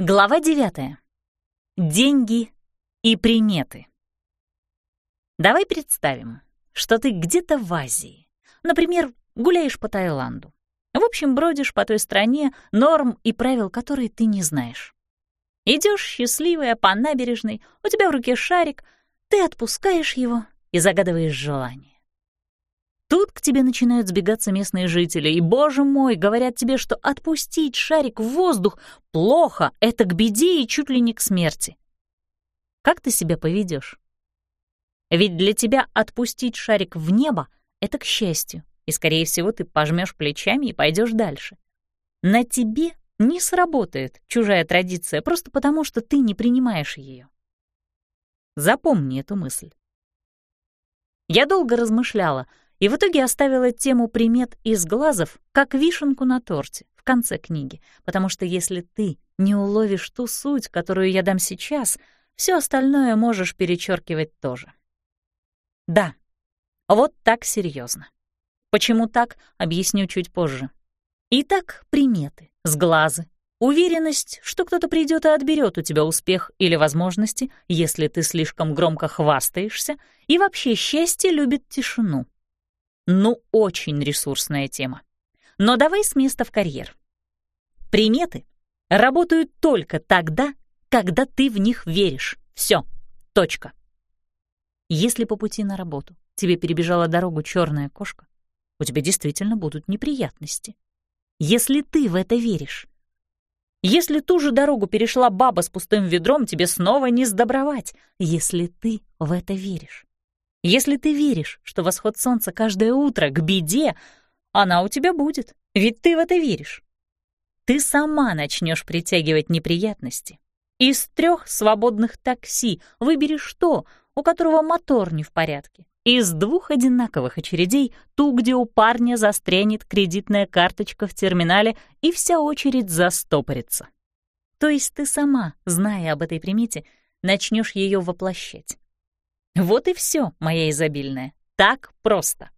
Глава 9. Деньги и приметы. Давай представим, что ты где-то в Азии. Например, гуляешь по Таиланду. В общем, бродишь по той стране, норм и правил которой ты не знаешь. Идешь счастливая по набережной, у тебя в руке шарик, ты отпускаешь его и загадываешь желание. Тут к тебе начинают сбегаться местные жители, и, боже мой, говорят тебе, что отпустить шарик в воздух плохо, это к беде и чуть ли не к смерти. Как ты себя поведешь? Ведь для тебя отпустить шарик в небо — это к счастью, и, скорее всего, ты пожмешь плечами и пойдешь дальше. На тебе не сработает чужая традиция просто потому, что ты не принимаешь ее. Запомни эту мысль. Я долго размышляла — и в итоге оставила тему примет из глазов как вишенку на торте в конце книги, потому что если ты не уловишь ту суть, которую я дам сейчас, все остальное можешь перечеркивать тоже. Да, вот так серьезно. Почему так, объясню чуть позже. Итак, приметы, сглазы, уверенность, что кто-то придет и отберет у тебя успех или возможности, если ты слишком громко хвастаешься, и вообще счастье любит тишину. Ну, очень ресурсная тема. Но давай с места в карьер. Приметы работают только тогда, когда ты в них веришь. Все. Точка. Если по пути на работу тебе перебежала дорогу черная кошка, у тебя действительно будут неприятности. Если ты в это веришь. Если ту же дорогу перешла баба с пустым ведром, тебе снова не сдобровать, если ты в это веришь. Если ты веришь, что восход солнца каждое утро к беде, она у тебя будет, ведь ты в это веришь. Ты сама начнешь притягивать неприятности. Из трех свободных такси выберешь то, у которого мотор не в порядке. Из двух одинаковых очередей ту, где у парня застрянет кредитная карточка в терминале и вся очередь застопорится. То есть ты сама, зная об этой примете, начнешь ее воплощать. Вот и все, моя изобильная. Так просто.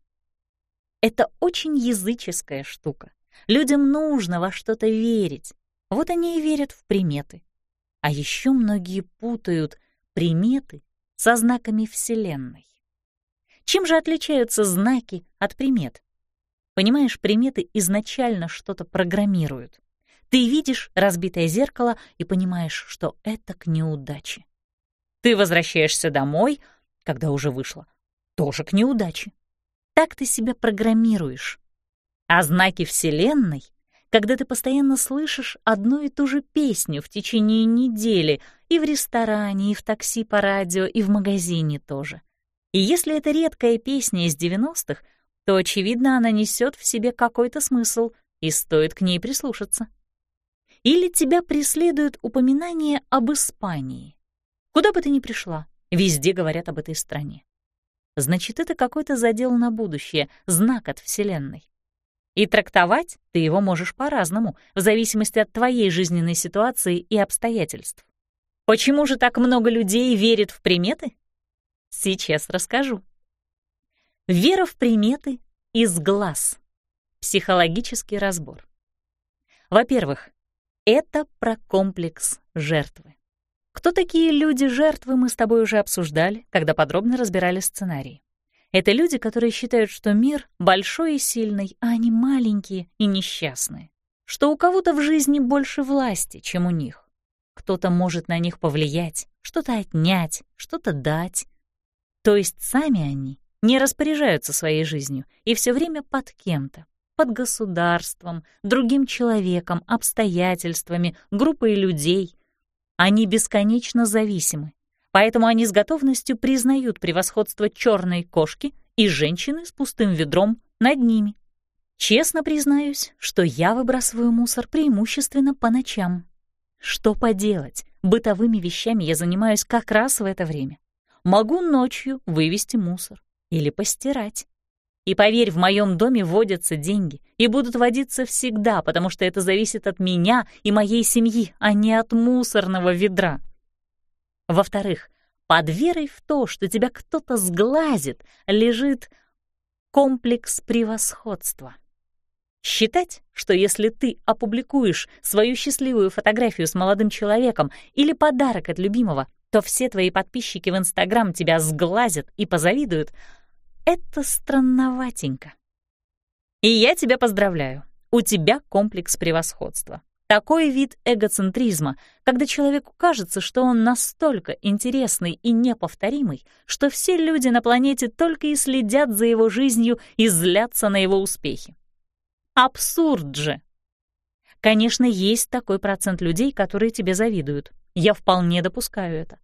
Это очень языческая штука. Людям нужно во что-то верить. Вот они и верят в приметы. А еще многие путают приметы со знаками Вселенной. Чем же отличаются знаки от примет? Понимаешь, приметы изначально что-то программируют. Ты видишь разбитое зеркало и понимаешь, что это к неудаче. Ты возвращаешься домой — когда уже вышла, тоже к неудаче. Так ты себя программируешь. А знаки Вселенной, когда ты постоянно слышишь одну и ту же песню в течение недели и в ресторане, и в такси по радио, и в магазине тоже. И если это редкая песня из 90-х, то, очевидно, она несет в себе какой-то смысл, и стоит к ней прислушаться. Или тебя преследует упоминание об Испании. Куда бы ты ни пришла, Везде говорят об этой стране. Значит, это какой-то задел на будущее, знак от Вселенной. И трактовать ты его можешь по-разному, в зависимости от твоей жизненной ситуации и обстоятельств. Почему же так много людей верит в приметы? Сейчас расскажу. Вера в приметы из глаз. Психологический разбор. Во-первых, это про комплекс жертвы. Кто такие люди-жертвы, мы с тобой уже обсуждали, когда подробно разбирали сценарий. Это люди, которые считают, что мир большой и сильный, а они маленькие и несчастные. Что у кого-то в жизни больше власти, чем у них. Кто-то может на них повлиять, что-то отнять, что-то дать. То есть сами они не распоряжаются своей жизнью и все время под кем-то, под государством, другим человеком, обстоятельствами, группой людей, они бесконечно зависимы, поэтому они с готовностью признают превосходство черной кошки и женщины с пустым ведром над ними. Честно признаюсь, что я выбрасываю мусор преимущественно по ночам. Что поделать, бытовыми вещами я занимаюсь как раз в это время. Могу ночью вывести мусор или постирать. И поверь, в моем доме водятся деньги и будут водиться всегда, потому что это зависит от меня и моей семьи, а не от мусорного ведра. Во-вторых, под верой в то, что тебя кто-то сглазит, лежит комплекс превосходства. Считать, что если ты опубликуешь свою счастливую фотографию с молодым человеком или подарок от любимого, то все твои подписчики в Инстаграм тебя сглазят и позавидуют, это странноватенько. И я тебя поздравляю. У тебя комплекс превосходства. Такой вид эгоцентризма, когда человеку кажется, что он настолько интересный и неповторимый, что все люди на планете только и следят за его жизнью и злятся на его успехи. Абсурд же! Конечно, есть такой процент людей, которые тебе завидуют. Я вполне допускаю это.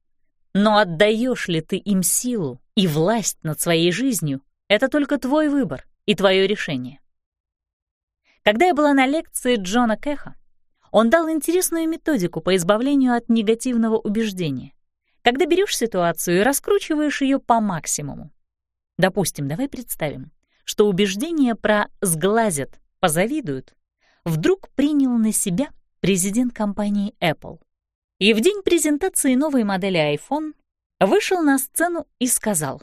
Но отдаешь ли ты им силу и власть над своей жизнью, это только твой выбор и твое решение. Когда я была на лекции Джона Кэха, он дал интересную методику по избавлению от негативного убеждения. Когда берешь ситуацию и раскручиваешь ее по максимуму. Допустим, давай представим, что убеждение про «сглазят» позавидуют, вдруг принял на себя президент компании Apple. И в день презентации новой модели iPhone вышел на сцену и сказал,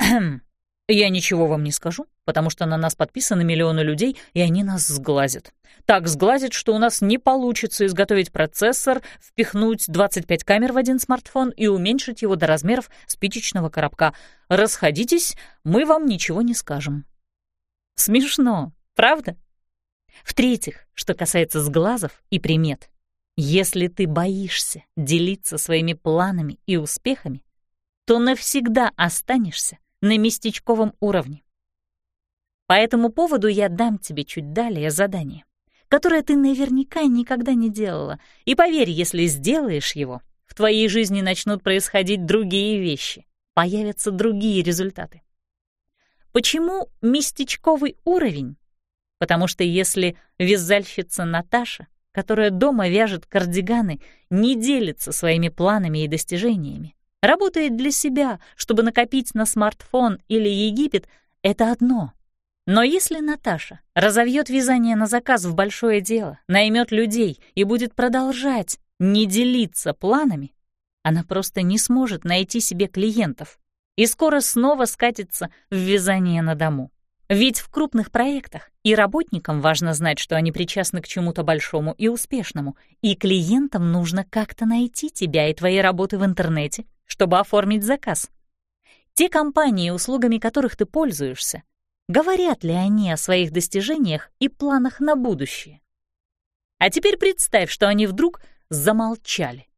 «Хм, «Я ничего вам не скажу, потому что на нас подписаны миллионы людей, и они нас сглазят. Так сглазят, что у нас не получится изготовить процессор, впихнуть 25 камер в один смартфон и уменьшить его до размеров спичечного коробка. Расходитесь, мы вам ничего не скажем». Смешно, правда? В-третьих, что касается сглазов и примет, если ты боишься делиться своими планами и успехами, то навсегда останешься на местечковом уровне. По этому поводу я дам тебе чуть далее задание, которое ты наверняка никогда не делала, и поверь, если сделаешь его, в твоей жизни начнут происходить другие вещи, появятся другие результаты. Почему местечковый уровень потому что если вязальщица Наташа, которая дома вяжет кардиганы, не делится своими планами и достижениями, работает для себя, чтобы накопить на смартфон или Египет, это одно. Но если Наташа разовьет вязание на заказ в большое дело, наймет людей и будет продолжать не делиться планами, она просто не сможет найти себе клиентов и скоро снова скатится в вязание на дому. Ведь в крупных проектах и работникам важно знать, что они причастны к чему-то большому и успешному, и клиентам нужно как-то найти тебя и твои работы в интернете, чтобы оформить заказ. Те компании, услугами которых ты пользуешься, говорят ли они о своих достижениях и планах на будущее? А теперь представь, что они вдруг замолчали.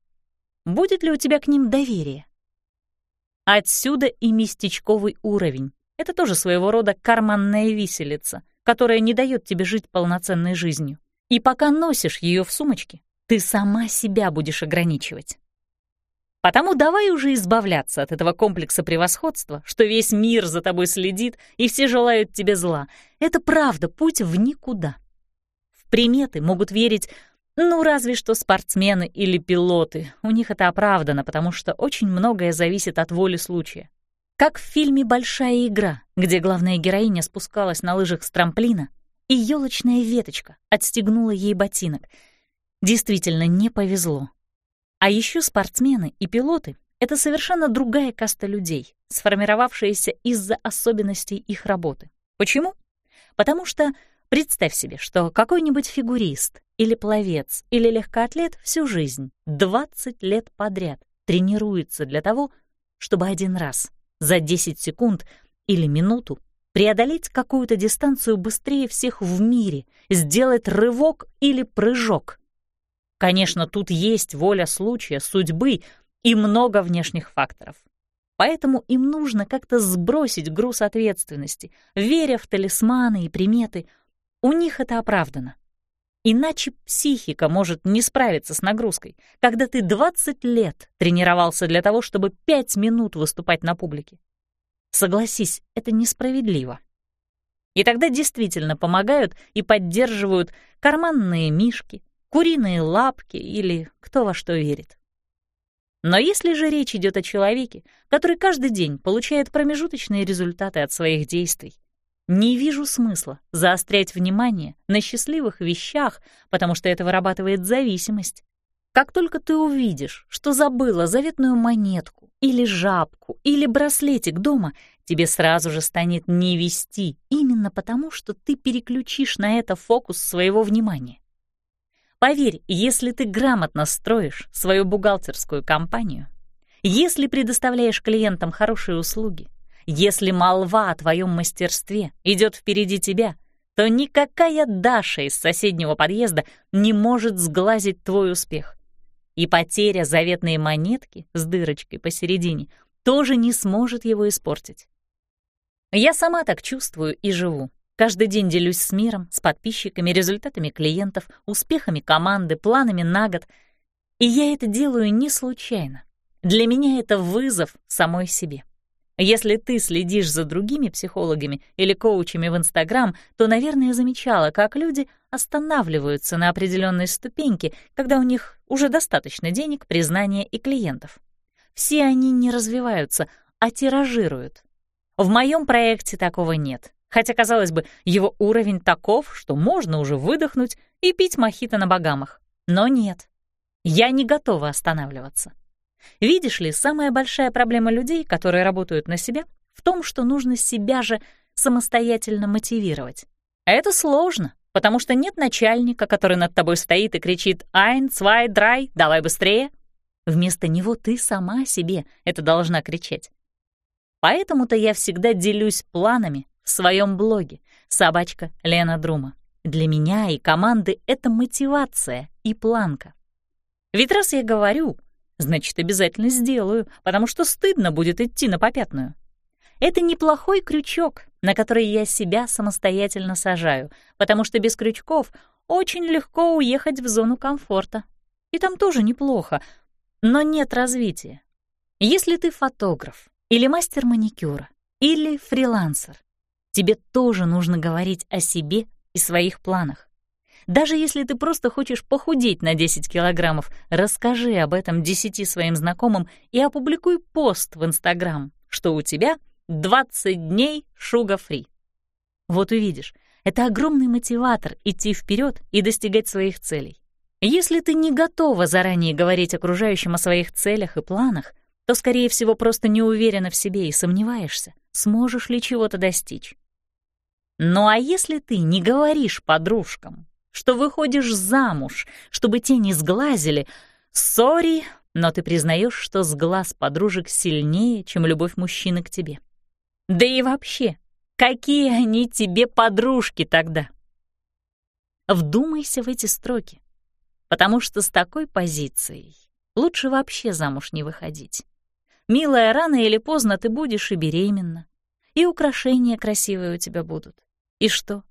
Будет ли у тебя к ним доверие? Отсюда и местечковый уровень, это тоже своего рода карманная виселица, которая не дает тебе жить полноценной жизнью. И пока носишь ее в сумочке, ты сама себя будешь ограничивать. Потому давай уже избавляться от этого комплекса превосходства, что весь мир за тобой следит и все желают тебе зла. Это правда путь в никуда. В приметы могут верить, ну, разве что спортсмены или пилоты. У них это оправдано, потому что очень многое зависит от воли случая. Как в фильме «Большая игра», где главная героиня спускалась на лыжах с трамплина, и елочная веточка отстегнула ей ботинок. Действительно, не повезло. А еще спортсмены и пилоты — это совершенно другая каста людей, сформировавшаяся из-за особенностей их работы. Почему? Потому что представь себе, что какой-нибудь фигурист или пловец или легкоатлет всю жизнь, 20 лет подряд, тренируется для того, чтобы один раз за 10 секунд или минуту преодолеть какую-то дистанцию быстрее всех в мире, сделать рывок или прыжок. Конечно, тут есть воля случая, судьбы и много внешних факторов. Поэтому им нужно как-то сбросить груз ответственности, веря в талисманы и приметы. У них это оправдано. Иначе психика может не справиться с нагрузкой, когда ты 20 лет тренировался для того, чтобы 5 минут выступать на публике. Согласись, это несправедливо. И тогда действительно помогают и поддерживают карманные мишки, куриные лапки или кто во что верит. Но если же речь идет о человеке, который каждый день получает промежуточные результаты от своих действий, не вижу смысла заострять внимание на счастливых вещах, потому что это вырабатывает зависимость. Как только ты увидишь, что забыла заветную монетку или жабку или браслетик дома, тебе сразу же станет не вести, именно потому, что ты переключишь на это фокус своего внимания. Поверь, если ты грамотно строишь свою бухгалтерскую компанию, если предоставляешь клиентам хорошие услуги, если молва о твоем мастерстве идет впереди тебя, то никакая Даша из соседнего подъезда не может сглазить твой успех. И потеря заветной монетки с дырочкой посередине тоже не сможет его испортить. Я сама так чувствую и живу. Каждый день делюсь с миром, с подписчиками, результатами клиентов, успехами команды, планами на год. И я это делаю не случайно. Для меня это вызов самой себе. Если ты следишь за другими психологами или коучами в Инстаграм, то, наверное, замечала, как люди останавливаются на определенной ступеньке, когда у них уже достаточно денег, признания и клиентов. Все они не развиваются, а тиражируют. В моем проекте такого нет. Хотя, казалось бы, его уровень таков, что можно уже выдохнуть и пить мохито на богамах. Но нет, я не готова останавливаться. Видишь ли, самая большая проблема людей, которые работают на себя, в том, что нужно себя же самостоятельно мотивировать. А это сложно, потому что нет начальника, который над тобой стоит и кричит «Айн, цвай, драй, давай быстрее!» Вместо него ты сама себе это должна кричать. Поэтому-то я всегда делюсь планами, в своем блоге «Собачка Лена Друма». Для меня и команды это мотивация и планка. Ведь раз я говорю, значит, обязательно сделаю, потому что стыдно будет идти на попятную. Это неплохой крючок, на который я себя самостоятельно сажаю, потому что без крючков очень легко уехать в зону комфорта. И там тоже неплохо, но нет развития. Если ты фотограф или мастер маникюра, или фрилансер, тебе тоже нужно говорить о себе и своих планах. Даже если ты просто хочешь похудеть на 10 килограммов, расскажи об этом 10 своим знакомым и опубликуй пост в Инстаграм, что у тебя 20 дней шуга-фри. Вот увидишь, это огромный мотиватор идти вперед и достигать своих целей. Если ты не готова заранее говорить окружающим о своих целях и планах, то, скорее всего, просто не уверена в себе и сомневаешься, сможешь ли чего-то достичь. Ну а если ты не говоришь подружкам, что выходишь замуж, чтобы те не сглазили, сори, но ты признаешь, что сглаз подружек сильнее, чем любовь мужчины к тебе. Да и вообще, какие они тебе подружки тогда? Вдумайся в эти строки, потому что с такой позицией лучше вообще замуж не выходить. Милая, рано или поздно ты будешь и беременна, и украшения красивые у тебя будут. И что?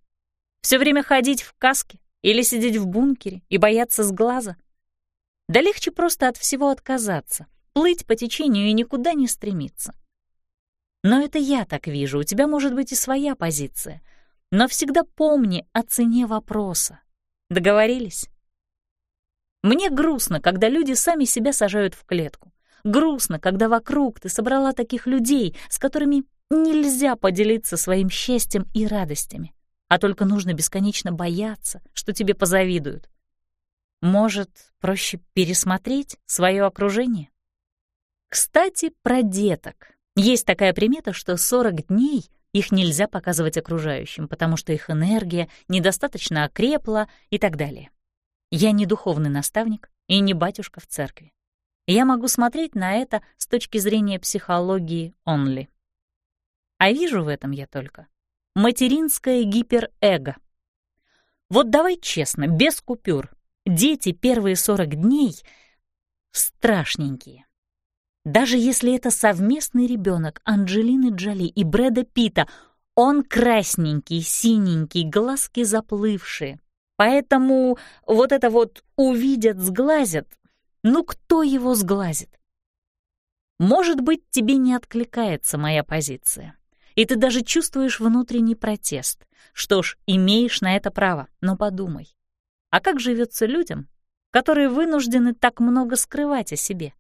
Все время ходить в каске или сидеть в бункере и бояться с глаза? Да легче просто от всего отказаться, плыть по течению и никуда не стремиться. Но это я так вижу, у тебя может быть и своя позиция. Но всегда помни о цене вопроса. Договорились? Мне грустно, когда люди сами себя сажают в клетку. Грустно, когда вокруг ты собрала таких людей, с которыми Нельзя поделиться своим счастьем и радостями, а только нужно бесконечно бояться, что тебе позавидуют. Может, проще пересмотреть свое окружение? Кстати, про деток. Есть такая примета, что 40 дней их нельзя показывать окружающим, потому что их энергия недостаточно окрепла и так далее. Я не духовный наставник и не батюшка в церкви. Я могу смотреть на это с точки зрения психологии only. А вижу в этом я только материнское гиперэго. Вот давай честно, без купюр. Дети первые 40 дней страшненькие. Даже если это совместный ребенок Анджелины Джоли и Брэда Питта, он красненький, синенький, глазки заплывшие. Поэтому вот это вот увидят, сглазят. Ну кто его сглазит? Может быть, тебе не откликается моя позиция и ты даже чувствуешь внутренний протест. Что ж, имеешь на это право, но подумай. А как живется людям, которые вынуждены так много скрывать о себе?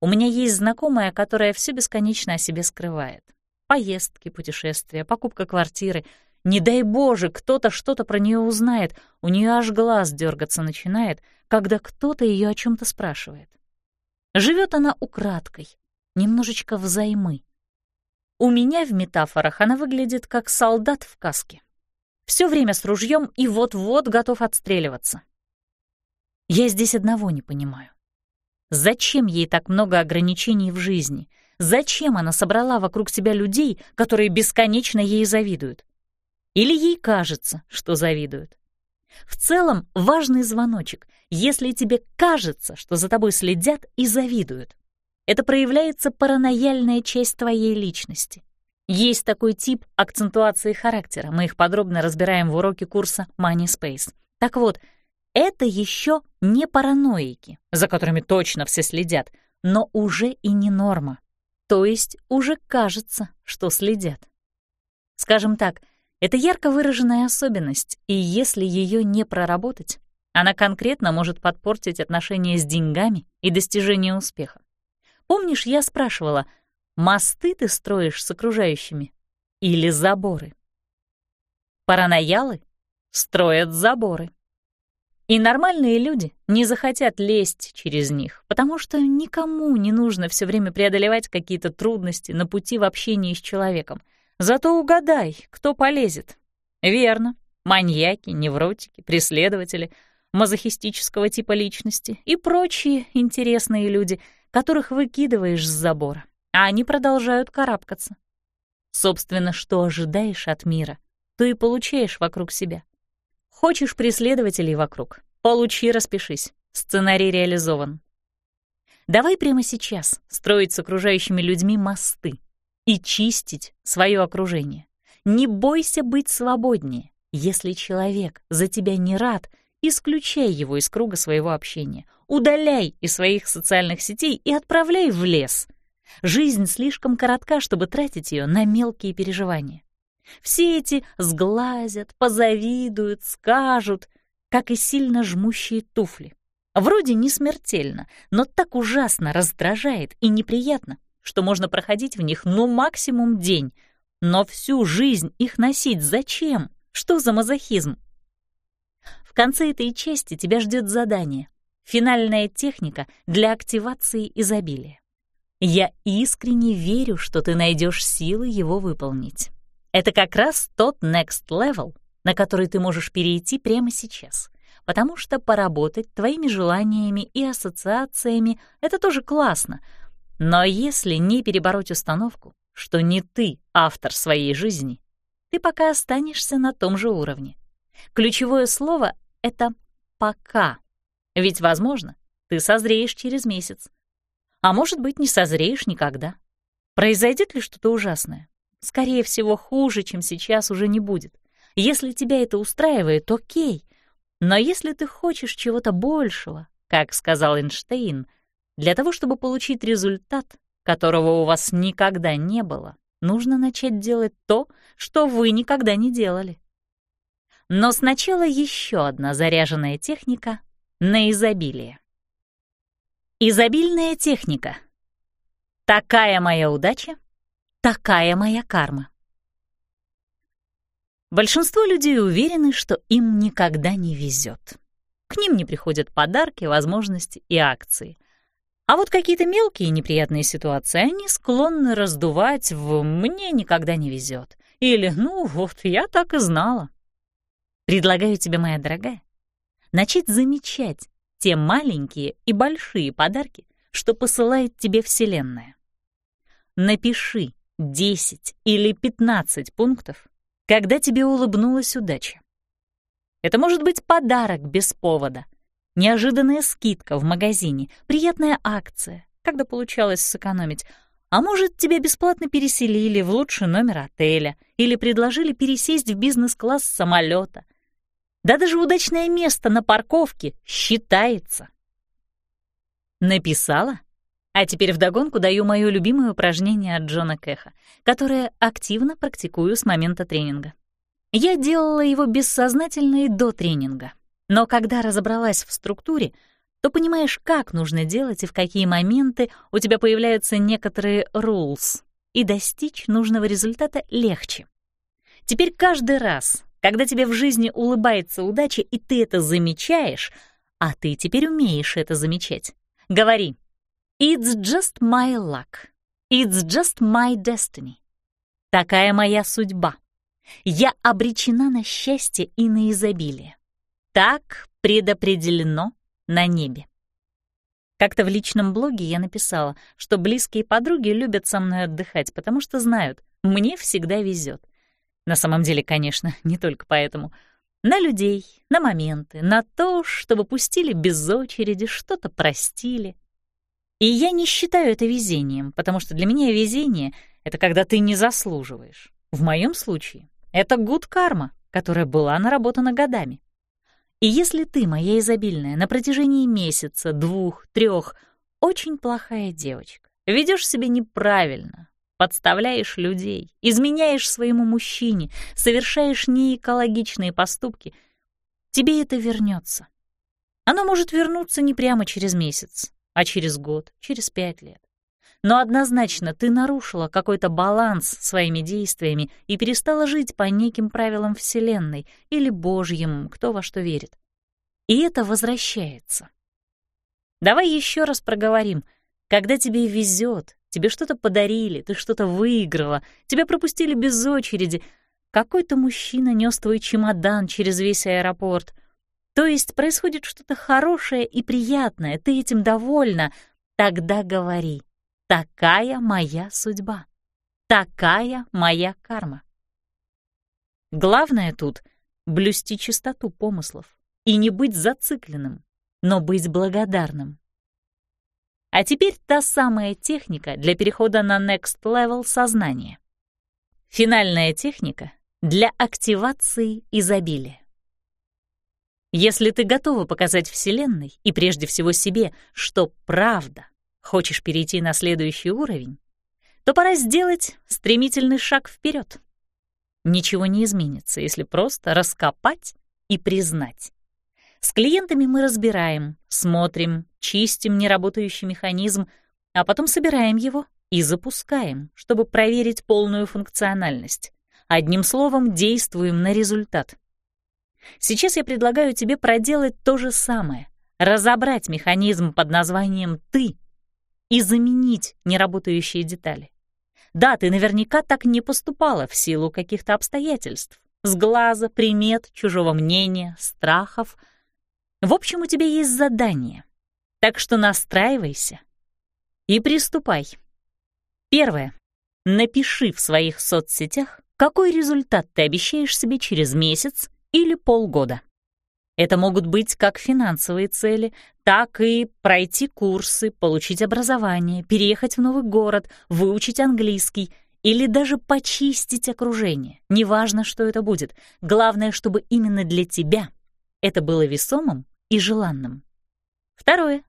У меня есть знакомая, которая все бесконечно о себе скрывает. Поездки, путешествия, покупка квартиры. Не дай Боже, кто-то что-то про нее узнает, у нее аж глаз дергаться начинает, когда кто-то ее о чем то спрашивает. Живет она украдкой, немножечко взаймы. У меня в метафорах она выглядит как солдат в каске. Все время с ружьем и вот-вот готов отстреливаться. Я здесь одного не понимаю. Зачем ей так много ограничений в жизни? Зачем она собрала вокруг себя людей, которые бесконечно ей завидуют? Или ей кажется, что завидуют? В целом, важный звоночек, если тебе кажется, что за тобой следят и завидуют. Это проявляется паранояльная часть твоей личности. Есть такой тип акцентуации характера, мы их подробно разбираем в уроке курса Money Space. Так вот, это еще не параноики, за которыми точно все следят, но уже и не норма. То есть уже кажется, что следят. Скажем так, это ярко выраженная особенность, и если ее не проработать, она конкретно может подпортить отношения с деньгами и достижение успеха. Помнишь, я спрашивала, мосты ты строишь с окружающими или заборы? Параноялы строят заборы. И нормальные люди не захотят лезть через них, потому что никому не нужно все время преодолевать какие-то трудности на пути в общении с человеком — Зато угадай, кто полезет. Верно, маньяки, невротики, преследователи, мазохистического типа личности и прочие интересные люди, которых выкидываешь с забора, а они продолжают карабкаться. Собственно, что ожидаешь от мира, то и получаешь вокруг себя. Хочешь преследователей вокруг? Получи, распишись. Сценарий реализован. Давай прямо сейчас строить с окружающими людьми мосты, и чистить свое окружение. Не бойся быть свободнее. Если человек за тебя не рад, исключай его из круга своего общения, удаляй из своих социальных сетей и отправляй в лес. Жизнь слишком коротка, чтобы тратить ее на мелкие переживания. Все эти сглазят, позавидуют, скажут, как и сильно жмущие туфли. Вроде не смертельно, но так ужасно раздражает и неприятно, что можно проходить в них ну максимум день, но всю жизнь их носить зачем? Что за мазохизм? В конце этой части тебя ждет задание — финальная техника для активации изобилия. Я искренне верю, что ты найдешь силы его выполнить. Это как раз тот next level, на который ты можешь перейти прямо сейчас, потому что поработать твоими желаниями и ассоциациями — это тоже классно — но если не перебороть установку, что не ты автор своей жизни, ты пока останешься на том же уровне. Ключевое слово — это «пока». Ведь, возможно, ты созреешь через месяц. А может быть, не созреешь никогда. Произойдет ли что-то ужасное? Скорее всего, хуже, чем сейчас, уже не будет. Если тебя это устраивает, окей. Но если ты хочешь чего-то большего, как сказал Эйнштейн — для того, чтобы получить результат, которого у вас никогда не было, нужно начать делать то, что вы никогда не делали. Но сначала еще одна заряженная техника на изобилие. Изобильная техника. Такая моя удача, такая моя карма. Большинство людей уверены, что им никогда не везет. К ним не приходят подарки, возможности и акции. А вот какие-то мелкие неприятные ситуации они склонны раздувать в «мне никогда не везет» или «ну вот, я так и знала». Предлагаю тебе, моя дорогая, начать замечать те маленькие и большие подарки, что посылает тебе Вселенная. Напиши 10 или 15 пунктов, когда тебе улыбнулась удача. Это может быть подарок без повода, неожиданная скидка в магазине, приятная акция, когда получалось сэкономить. А может, тебя бесплатно переселили в лучший номер отеля или предложили пересесть в бизнес-класс самолета. Да даже удачное место на парковке считается. Написала? А теперь вдогонку даю мое любимое упражнение от Джона Кэха, которое активно практикую с момента тренинга. Я делала его бессознательно и до тренинга. Но когда разобралась в структуре, то понимаешь, как нужно делать и в какие моменты у тебя появляются некоторые rules, и достичь нужного результата легче. Теперь каждый раз, когда тебе в жизни улыбается удача, и ты это замечаешь, а ты теперь умеешь это замечать, говори «It's just my luck. It's just my destiny. Такая моя судьба. Я обречена на счастье и на изобилие. Так предопределено на небе. Как-то в личном блоге я написала, что близкие подруги любят со мной отдыхать, потому что знают, мне всегда везет. На самом деле, конечно, не только поэтому. На людей, на моменты, на то, чтобы пустили без очереди, что-то простили. И я не считаю это везением, потому что для меня везение — это когда ты не заслуживаешь. В моем случае это гуд-карма, которая была наработана годами. И если ты, моя изобильная, на протяжении месяца, двух, трех, очень плохая девочка, ведешь себя неправильно, подставляешь людей, изменяешь своему мужчине, совершаешь неэкологичные поступки, тебе это вернется. Оно может вернуться не прямо через месяц, а через год, через пять лет. Но однозначно ты нарушила какой-то баланс своими действиями и перестала жить по неким правилам Вселенной или Божьим, кто во что верит. И это возвращается. Давай еще раз проговорим. Когда тебе везет, тебе что-то подарили, ты что-то выиграла, тебя пропустили без очереди, какой-то мужчина нес твой чемодан через весь аэропорт. То есть происходит что-то хорошее и приятное, ты этим довольна, тогда говори. Такая моя судьба. Такая моя карма. Главное тут — блюсти чистоту помыслов и не быть зацикленным, но быть благодарным. А теперь та самая техника для перехода на next level сознания. Финальная техника для активации изобилия. Если ты готова показать Вселенной и прежде всего себе, что правда Хочешь перейти на следующий уровень? То пора сделать стремительный шаг вперед. Ничего не изменится, если просто раскопать и признать. С клиентами мы разбираем, смотрим, чистим неработающий механизм, а потом собираем его и запускаем, чтобы проверить полную функциональность. Одним словом, действуем на результат. Сейчас я предлагаю тебе проделать то же самое, разобрать механизм под названием «ты» и заменить неработающие детали. Да, ты наверняка так не поступала в силу каких-то обстоятельств, с глаза, примет, чужого мнения, страхов. В общем, у тебя есть задание, так что настраивайся и приступай. Первое. Напиши в своих соцсетях, какой результат ты обещаешь себе через месяц или полгода. Это могут быть как финансовые цели, так и пройти курсы, получить образование, переехать в новый город, выучить английский или даже почистить окружение. Неважно, что это будет. Главное, чтобы именно для тебя это было весомым и желанным. Второе.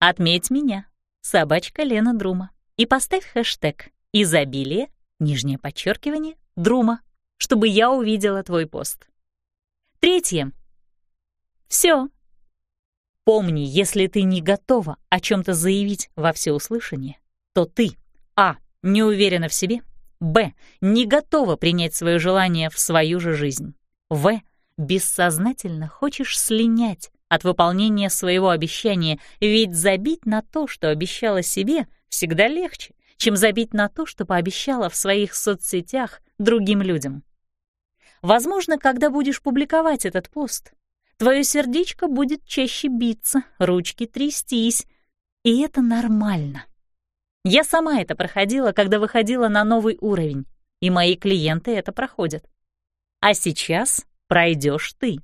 Отметь меня, собачка Лена Друма, и поставь хэштег «Изобилие», нижнее подчеркивание, Друма, чтобы я увидела твой пост. Третье. Все. Помни, если ты не готова о чем-то заявить во всеуслышание, то ты а. не уверена в себе, б. не готова принять свое желание в свою же жизнь, в. бессознательно хочешь слинять от выполнения своего обещания, ведь забить на то, что обещала себе, всегда легче, чем забить на то, что пообещала в своих соцсетях другим людям. Возможно, когда будешь публиковать этот пост, Твое сердечко будет чаще биться, ручки трястись. И это нормально. Я сама это проходила, когда выходила на новый уровень, и мои клиенты это проходят. А сейчас пройдешь ты.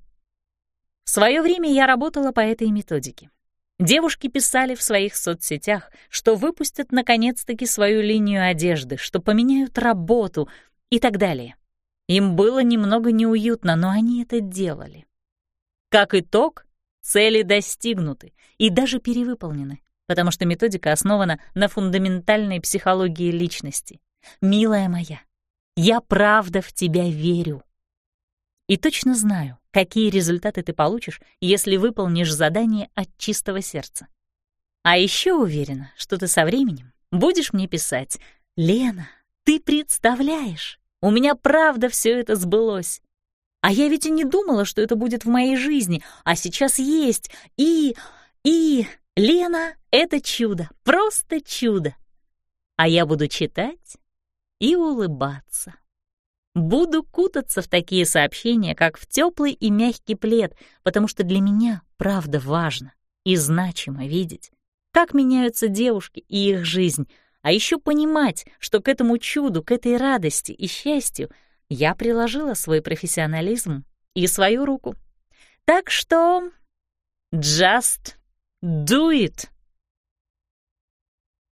В свое время я работала по этой методике. Девушки писали в своих соцсетях, что выпустят наконец-таки свою линию одежды, что поменяют работу и так далее. Им было немного неуютно, но они это делали. Как итог, цели достигнуты и даже перевыполнены, потому что методика основана на фундаментальной психологии личности. Милая моя, я правда в тебя верю. И точно знаю, какие результаты ты получишь, если выполнишь задание от чистого сердца. А еще уверена, что ты со временем будешь мне писать «Лена, ты представляешь, у меня правда все это сбылось. А я ведь и не думала, что это будет в моей жизни, а сейчас есть. И... и... Лена — это чудо, просто чудо. А я буду читать и улыбаться. Буду кутаться в такие сообщения, как в теплый и мягкий плед, потому что для меня правда важно и значимо видеть, как меняются девушки и их жизнь, а еще понимать, что к этому чуду, к этой радости и счастью я приложила свой профессионализм и свою руку. Так что just do it!